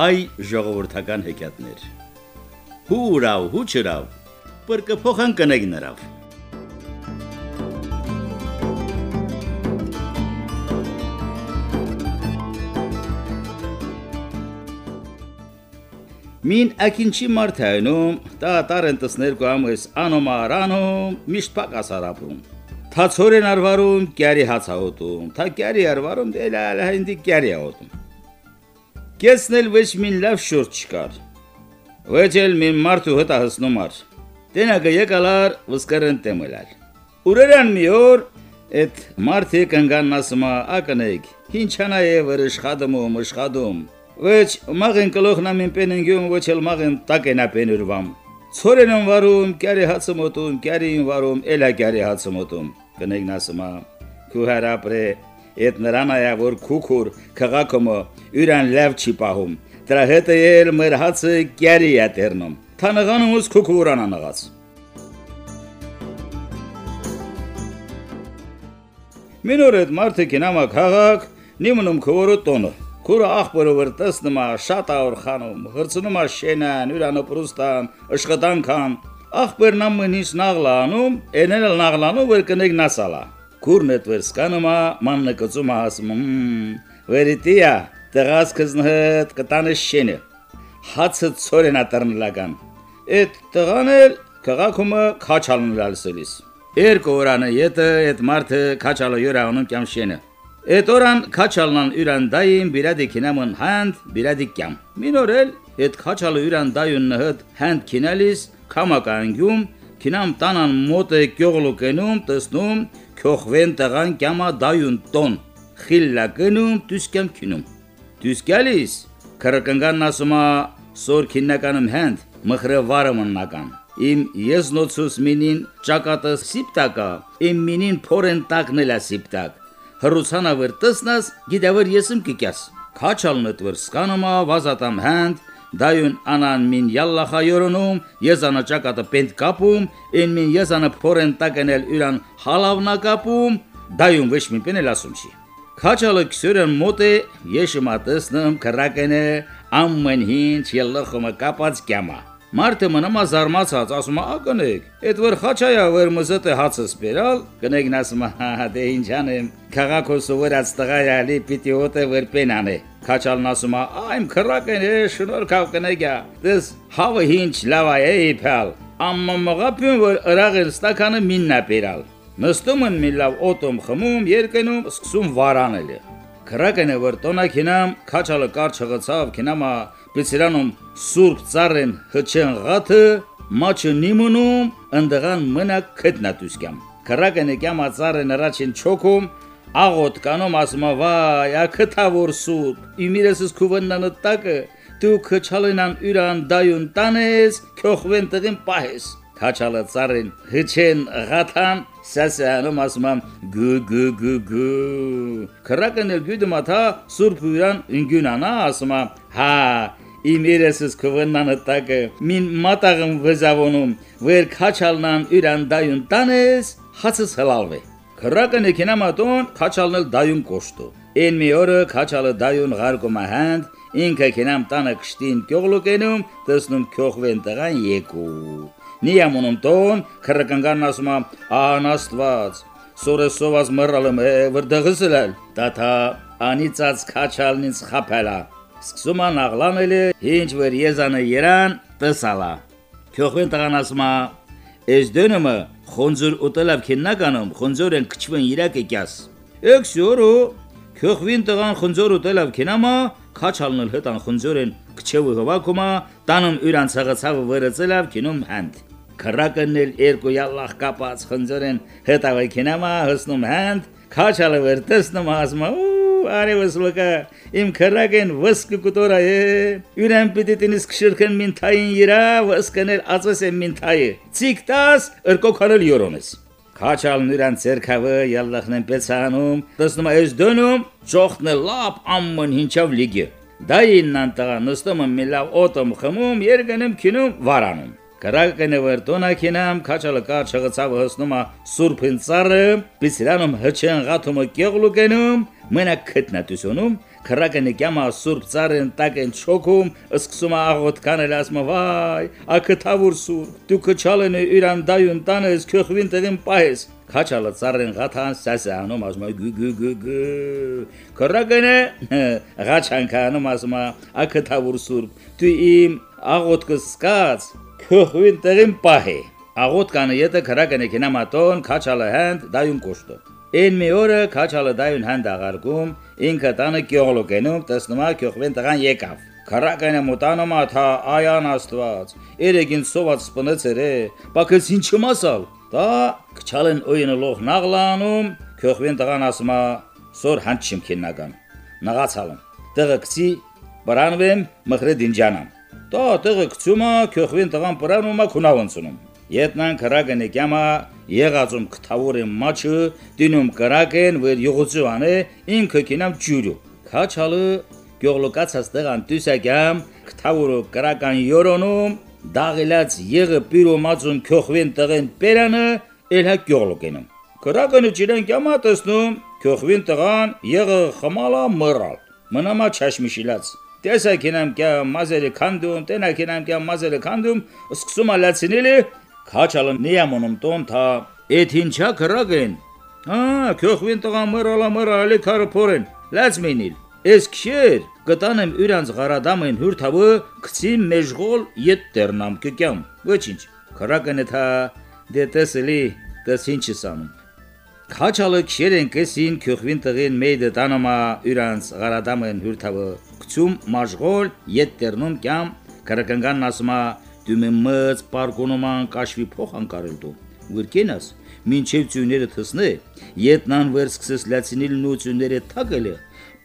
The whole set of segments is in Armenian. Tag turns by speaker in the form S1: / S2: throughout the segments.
S1: հայ ժողովրդական հեքիաթներ։ Հուրավ, հուչրավ, բրկը փոխան կնեգ նրավ։ Մին ակինչի մարտայնում տա տարենտսներ կամես անոմարանում միշտ պակասարապում։ Թացորեն արվարում կյարի հացահոտում, թա կյարի արվարում դելալ հնդի կյարի հոտում։ Կեսնել ոչ մին լավ շուրջ չկար։ Վեճել մին մարդու հտա հսնում ար։ Տենակը եկալար վսկարեն տեմելալ։ Ուրերան մի օր այդ մարդը կանգան ասմա ակնեկ։ Հինչանա է վրշխադում ըշխադում։ Ոչ մաղեն կլոխնամին պենենգյում ոչ էլ մաղեն տակենա պենուրվամ։ Ցորենն վարում, կյարի հացը մոտում, կյարին վարում, էլա կյարի հացը մոտում։ Կնեգն ասում քուհարապրե Էդ նրան այա որ քուքուր քաղաքոմը յուրան լավ չի պահում։ Դրա հետ էլ մեր հացը կյարի է դեռնում։ Թանղանում ուս քուքուրան անղած։ Մինորդ մարդը կինամա քաղաք, նիմնում քորո տոնը։ Քուրը աղբորը վրտեսնումա շատ աուր խանում, հրցնումա շենան, յուրանը պրուստան, ըշխտանքան, աղբերն ամենից նաղլանում, էնել նաղլանում վեր կնեկ նասալա։ Քուրն էդ վեր սկանումա, մաննը կծում ասում, վերիտիա, տղաս կզնհդ կտանը շենը։ Հացը ծորենա տրնլական։ Էդ տղան էլ քաղաքումը քաչալն լալսելիս։ Երկու օրանը յետը այդ մարդը քաչալը յուրանում կամ շենը։ Էտորան քաչալնան յուրանդային բիրադի կինամն հանդ բիրադի կամ։ Մինորել այդ քաչալը յուրանդայուն նհդ հանդ կինալիս կամականգյում կինամ տանան մոտը կյողլուկենում տեսնում քոխվեն տղան կյամա դայուն տոն խիլլա կնում դուսկամ քինում դուսկալիս քրկնգան ասումա սոր քիննականում հանդ մխրը վարը մնական իմ եզնոցուս մինին ճակատը սիպտակա իմ մինին փորեն տակնելա սիպտակ հրուցանա վեր տսնաս գիտավեր եսմ կիկյաս քաչալնըտ վեր սկանոմա վազատամ հանդ դայուն անան մին յալլախա յորոնում եզանա ճակատը պենտ կապում են մին եզանա փորեն տակնել յուրան հալավնա կապում դայուն ոչ մին պենել ասում չի քաչալը քսյուրեն մոտե եշմատեսնım քրակենը ամեն ինչ յալլախը կապած կյամա Մարտը մնում է զարմացած, ասում է՝ «Ակնեք, այդ որ խաչայա որ մզտը հացս բերալ»։ Կնեգն ասում է՝ «Հա, դե ինչ անեմ, քաղաքո սովորած տղայալի պիտի օտը որ պենանե»։ Քաչալն ասում է՝ «Այմ քրակեն է, շնորհքավ կնեգա»։ Դες հավը ինչ լավ է իփալ։ Ամմա մղապյուն որ ըրաղել ստականը միննա բերալ։ Նստում են մի լավ օտոմ խմում, երկնում, սկսում վարանել։ Քրակենը որ տոնակինամ, քաչալը կարճ հղացավ, կինամա Պիցրանում Սուրբ Ծառեն հչեն ղաթը մաչը նիմունում ընդղան մնակ քտնատուսկամ։ Քրակենը կյամ ածառեն առաջին չոքում աղոտ կանոմ ասմա վայ ակթավոր սուրբ իմիրեսս քուվննանը տակը դու քչալենան յուրան դայուն տանես քոխվեն տղին պահես քաչալը ծառին հչեն ղաթան սասանում ասում գու գու գու գու քրակն էլ գյուդմաթա սուրբ յուրան ինգունանա ասում հա իմ երեսս քվնանը տակը մին մատաղն վզավոնում վեր քաչալնան յուրան դայուն տանես հացս հլալվե քրակն եկնամատոն քաչալնել դայուն կոշտո Են մի օրը քաչալը դայուն ղարգոմա հանդ ինքը կենամ տանը կշտին կյողլուկենում տեսնում քյողվեն տղան եկու Նիամոնում տոն քրկնգան ասում անաստված սորեսոված մռալում է վրդղսել տաթա անիծած քաչալնից խապելա Սկսում են աղլանել ինչ որ եզանը երան տսալա։ Քյոխեն տղան ասում է. «Էս դոնումը խոնձոր ուտելավ քննականում խոնձորեն քչվեն իրակը կյաս»։ Էքսյորո քյոխվին տղան խոնձոր ուտելավ քնամա քաչալնել հետան խոնձորեն քչեվը հվակումա տանում յուրան ցաղացավը վրացելավ քնում հանդ։ Քրակնել երկու յալլախ կապած խոնձորեն հետավայ քնամա հսնում հանդ քաչալը վերտեսնում ասում արևս լկա իմ քրագեն վսկ կուտորա է յուրեն պիտի տինս քշրքեն մինթային իրա վսկնել ածես եմ մինթայը ցիկտաս ըրկոքարել յորոնես Քաչալ նիրան ցերքավը յալլախնեն պեցանում տեսնում այս դնում ճոխնը լապ ամմն հինչավ լիգի դայիննան տղա նստում մի լավ օտոմ խմում երգնում քինում վարանում Կրակը վերտոնա քինամ քաչալը կար չղծավ հսնումա սուրբին ծառը բիսրանում հչեն գաթումը կեղլուկենում մենակ քտնատուսոնում Քրակը կյամա սուրբ ծառեն տակեն չոքում, սկսում աղոտ կանել ասմա վայ, ակթավուր սուրբ, դու կչալեն իրան դայուն տանես քөхվին տեղին պայես։ Քաչալը ծառեն գաթան սասանում ասմա գու գու գու գու։ Քրակը ղաչանքանում ասմա ակթավուր սուրբ, դու իմ աղոտ կսկած քөхվին տեղին պահե։ Աղոտ կանը յետը քրակը կինամատոն քաչալը հենդ դայուն կոշտո։ Այն մի օրը քաչալը դայուն հենդ աղարգում, ինքը տանը գյողլոկենում տեսնումա քյոխվեն տղան եկավ։ Քարականը մտանում աթա այան աստված։ Երեգին սոված սպնեցեր է, բակից ինչ մասալ։ Դա քչալեն օյնը լող նաղլանում, քյոխվեն տղան ասմա սոր հանչիմ քիննական։ Նաղացալım։ Տղը քցի բրանվեմ մխրե դինջանան։ Դա տղը քցումա քյոխվեն տղան բրանումա քունավնցնում։ Ետնան քրագը նեկյամա եղածում կթավորը մաչը դինում կրակեն վեր յուղուցուանը ինքը կինամ ջուրու քաչալը գյողլոկացած տղան դուսակամ կթավորը կրական յորոնում դաղիլած եղը պիրո մածուն քոխվեն տղեն պերանը էլհա գյողլոկենում կրականը ճիրեն կյամա տեսնում քոխվեն տղան եղը խմալա մռալ մնամա չաշմիշիլած տեսակինամ կյա մազերը քանդում տենակինամ կյա մազերը քանդում սկսում ալացինելի Քաչալը նիամոնում տոն թա էդ ինչա քրագեն։ Հա, քոխվին տղա մռալա մռալի քարը փորեն։ Լաց մինիլ։ Էս քշեր կտանեմ իրանց ғարադամեն հյուրթավը քցին մեժղոլ յետ տերնամ կկյամ։ Ոչինչ։ Քրագենը թա դե տեսելի տեսինչ սանում։ Քաչալը քշերեն կեսին քոխվին տղին մեյդը տանամա իրանց ғարադամեն հյուրթավը քցում մաժղոլ յետ տերնում կյամ քրագանգան ասմա դումեմած պարկոնոման կաշվի փոխան կարել դու վրկենաս մինչև ծույները թսնե ետնան վեր սկսես լացինել նույնները թագելը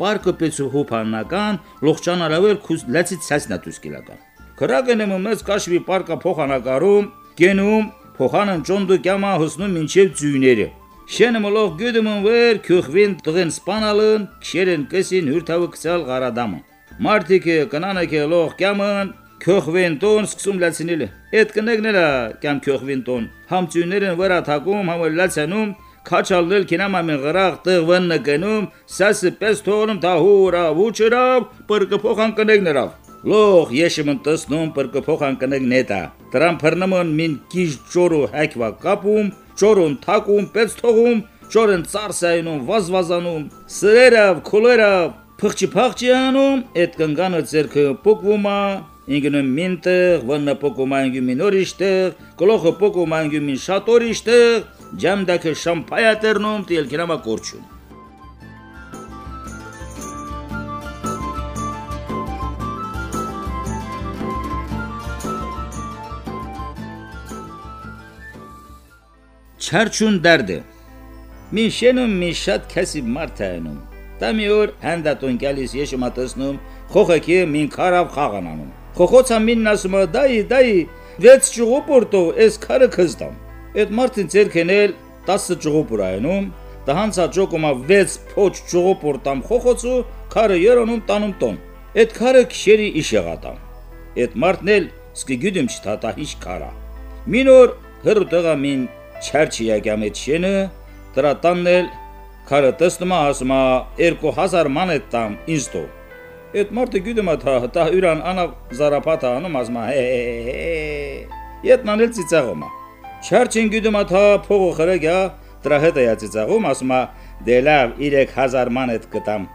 S1: պարկը պեցու հոփանական լողջանալավել քուս լացի ցածնա դուսկիլական քրագենը մեծ կաշվի պարկա փոխանակարում գենում փոխանն ճոնդու կյամա հոսնում մինչև ծույները Շենը մլող գյուդումն վեր քյուխվին տղեն սպանալն քշերեն կեսին հյուրթավը կցալ ғարադամը Մարտիկը կնանեկե լող կյամն քոխվեն տոն սկսում լացինելը։ Այդ կնեգները կամ քոխվեն տոն համծույներն վրա թակում համալացանում քաչալնել կինամամին գրաղ տղվն նկնում սասը պես թողնում թահուրա ոչրավ պրկփոխան կնեգներավ լող եշմն տեսնում պրկփոխան կնեգնետա դրան փռնմն մին կիժ ճորու հակվա կապում ճորուն թակում պես թողում ճորեն ծարսայնում վազվազանում սրերավ քոլերավ փղճի փղճի անում այդ կնգանը ձերքը փոկվումա ինգնում մինտեղ, վնը պոկոմանգյու մինորիշտեղ, կլոխը պոկոմանգյու մին շատորիշտեղ, ջամդակը շամփայատերնում տիել կրամա կորչում։ Չարչուն դարդը Մին շենում մի շատ քասի մարտայնում Տամի օր հանդատուն գալիս եշմա տեսնում խոխակի մին քարավ խաղանանում Խոխոցա մինն ասում է՝ «Դայի, դայի, 6 ճուղոպորտով էս քարը քստամ»։ Այդ մարդին ցերքենել 10 ճուղոպոր այնում, տահանցա ճոկոմա 6 փոչ ճուղոպորտամ խոխոցու քարը երոնում տանում տոն։ Այդ քարը քշերի իշեղատամ։ Այդ մարդն էլ սկի գյուդում չթատա հիշ քարա։ Մինոր հրուտեղա մին չարչի յագամետ շենը, դրա տաննել քարը տեսնում ասում 2000 մանետ տամ ինձ տո։ Այդ մարդը գյուդում աթա հտա յուրան անա զարապատա անում ասմա հե Ետնանել ծիծաղոմա Չարչին գյուդում աթա փողը խրեգա դրա հետ է ծիծաղում ասմա դե լավ 3000 ման այդ կտամ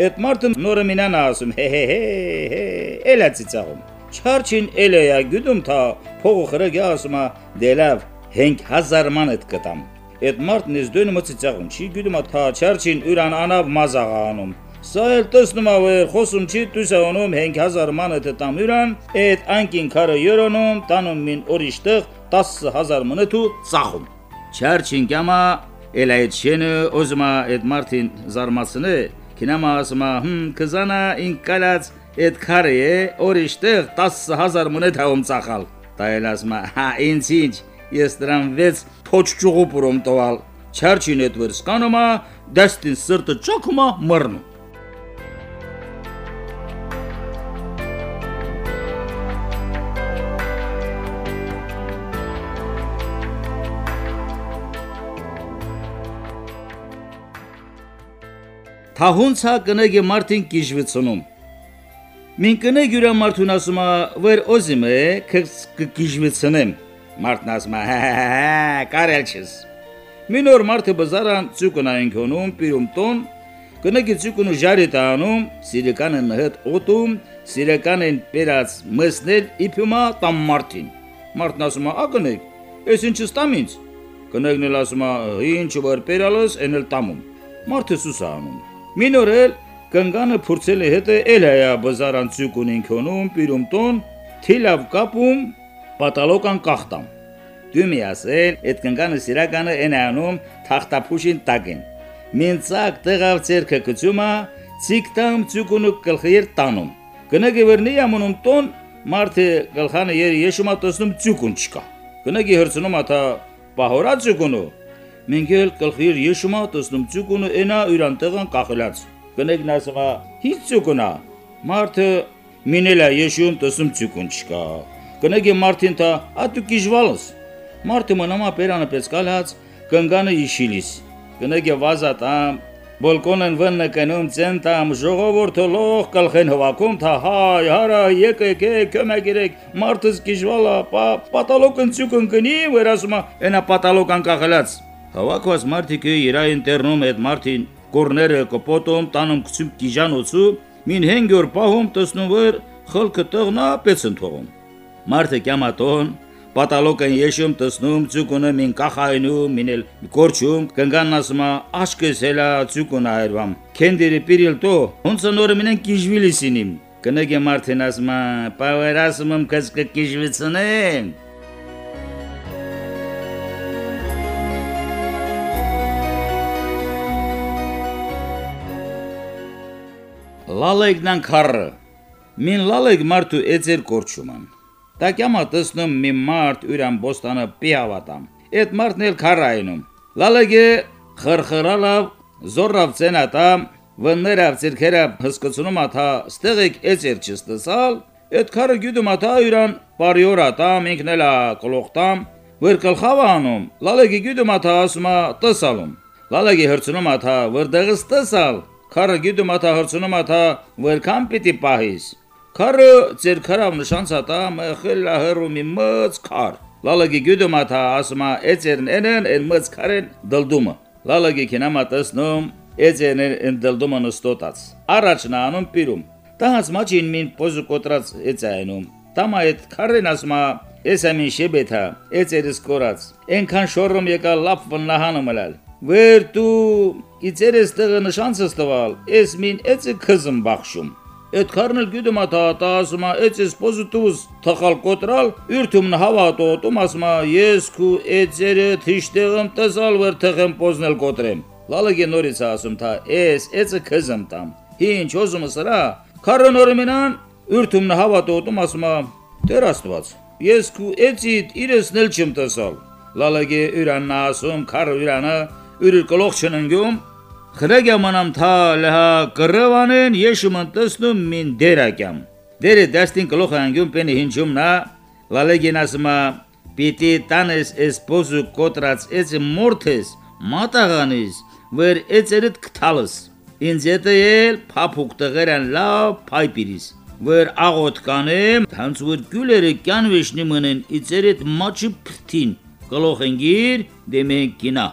S1: Այդ մարդը նորը մինան ասում հե հե հե էլա ծիծաղում Չարչին էլեյա գյուդում թա փողը խրեգա ասմա դե լավ 5000 ման այդ կտամ Այդ մարդն ես դույնը մծիծաղում չի գյուդում աթա չարչին յուրան անավ մազաղ անում Սա էլ տեսնում ավ խոսում չի դուսանում 5000 մանը տամյուրան, այդ անկին քարը յորոնում, տանում մին օրիշտեղ 10000 մնետու ծախում։ Չարչին կամա էլ այդ շենը օզմա այդ մարտին զարմացնե, կինամա ասմա, հմ կզանա ինկալած այդ քարը է օրիշտեղ 10000 մնետ հում ծախալ։ Տայել ասմա, հա ինձ ինչ, ես դրան 6 փոչ ճուղու պրոմ տոալ։ Չարչին այդ վրսկանոմա, դաստին սրտը ճոքումա մռնում։ թահունցա կնեգե մարտին կիժվեցնում։ Մին կնեգ յուրա մարտուն ասումա վեր օզիմ է կկիժվեցնեմ։ Մարտն ասումա հա կարել չես։ Մինոր մարտը բզարան ցուկնային կոնում պիրում տոն կնեգի ցուկունու ժարի տանում սիրեկանը նհդ օտում սիրեկանեն պերած մսնել իփումա տամ մարտին։ Մարտն ասումա ակնեգ ես ինչ ստամ ինձ։ Կնեգն էլ ասումա ինչ որ պերալս էնել տամում։ Մարտը սուսանում։ Մինորել կնգանը փորձել է հետը էլ հայա բզարանցուկ ունին քոնում պիրում տոն թիլավ կապում պատալոկան կախտամ։ Դու մի ասել, այդ կնգանը սիրականը են անում թախտապուշին տակին։ Մինցակ տեղավ ցերկը կծումա, ցիկտամ ցուկունու կլխիր տանում։ Կնագի վերնի ամոնում տոն մարդը գլխանը երի եշումա տեսնում ցուկուն չկա։ Կնագի հրցնում աթա պահորա ցուկունու Մենքել կլխիր եշումա տեսնում ցուկունը ենա յուրան տեղան կախելած։ Կնեգն ասումա հից ցուկունա։ Մարդը մինելա եշում տեսնում ցուկուն չկա։ Կնեգի մարդին թա ատու կիժվալս։ Մարդը մնամա պերանը պես կալած կնգանը իշիլիս։ Կնեգի վազատամ Բոլկոնն վնը կնում ցենտամ ժողովուրդը լող կլխեն հվակում թա հայ հարա եկեք եք կմագիրեք մարդս կիժվալա պա պատալոկն ցուկն կնի վերասումա ենա պատալոկան կախելած Հավաքված մարդիկը իրային տերնում այդ մարդին կորները կպոտում տանում քցում կիժանոցու մին հենգոր պահում տեսնում որ խլկը տղնա պես ընթողում մարդը կյամատոն Պատալոկն եշում տեսնում ցուկունը մին կախայնում մինել կորչում կնգան ասմա աշկես հելա ցուկունը այրվամ քենդերի պիրիլ տո հոնց նորը մինեն կիժվիլիսինիմ կնեգե մարդեն ասմա պավերասմում կսկը կիժվիցնեմ Լալեգնան քարը Մին լալեգ մարդու էծեր կորչուման Տակյամա տեսնում մի մարդ ուրան բոստանը պիավատամ Այդ մարդն էլ քարայնում Լալեգը խրխրալավ զորավ ցենատամ վներավ ցերքերա հսկությունում աթա ստեղիկ էծեր չստսալ Այդ քարը գյուդում աթա ուրան բարիորատամ ինքնելա կլոխտամ վեր կլխավանում լալեգի գյուդում աթա ասումա տսալում Լալեգի հրցնում աթա վրդեղս տսալ Քարը գիտում աթա հրցնում աթա welcome պիտի պահիս։ Քարը ձեր քարավ նշանցատա մխելա հերումի մծ քար։ Լալագի գիտում աթա ասմա էցերն ենեն են մծ քարեն դլդումը։ Լալագի կինամա տեսնում էցերն են դլդումը նստոտած։ Առաջն անում պիրում։ Տահած մաչին մին պոզու կոտրած էցայնում։ Տամա այդ քարեն ասմա Ես ամին շեբեթա, էցերս կորած։ Ենքան շորում եկա լապ վնահանը մլալ։ Վեր դու իցերես տեղը նշանցս տվալ, ես մին էցը քզմ բախշում։ Այդ քարնել գյուդում աթա տասումա էցես պոզիտուս թխալ կոտրալ յուրթում հավատոտում ասմա ես քու էցերը թիշտեղım տզալ վեր թխեմ պոզնել կոտրեմ։ Լալագե նորից ասում թա ես էցը քզմ տամ։ Ինչ ոզում սրա քարը նորմենան յուրթում հավատոտում ասմա Տեր Աստված ես քու էցիդ իրեսնել չեմ տեսալ։ Լալագե յուրանն ասում քարը յուրանը ուրի կլող չննգում Խրագամանամ թա լհա կռվանեն եշումն տեսնում մին դերակյամ։ Դերը դաստին կլոխ անգյում պենի հինջում նա լալեգին ասմա պիտի տանես էսպոսու կոտրած էցը մորթես մատաղանիս վեր էցերդ կթալս ինձ եթե էլ փափուկ տղերան լավ փայպիրիս վեր աղոտ կանեմ հանց վեր գյուլերը կյան վեշնի մնեն իցերդ մաչի փթին կլոխ ընգիր դեմեն կինա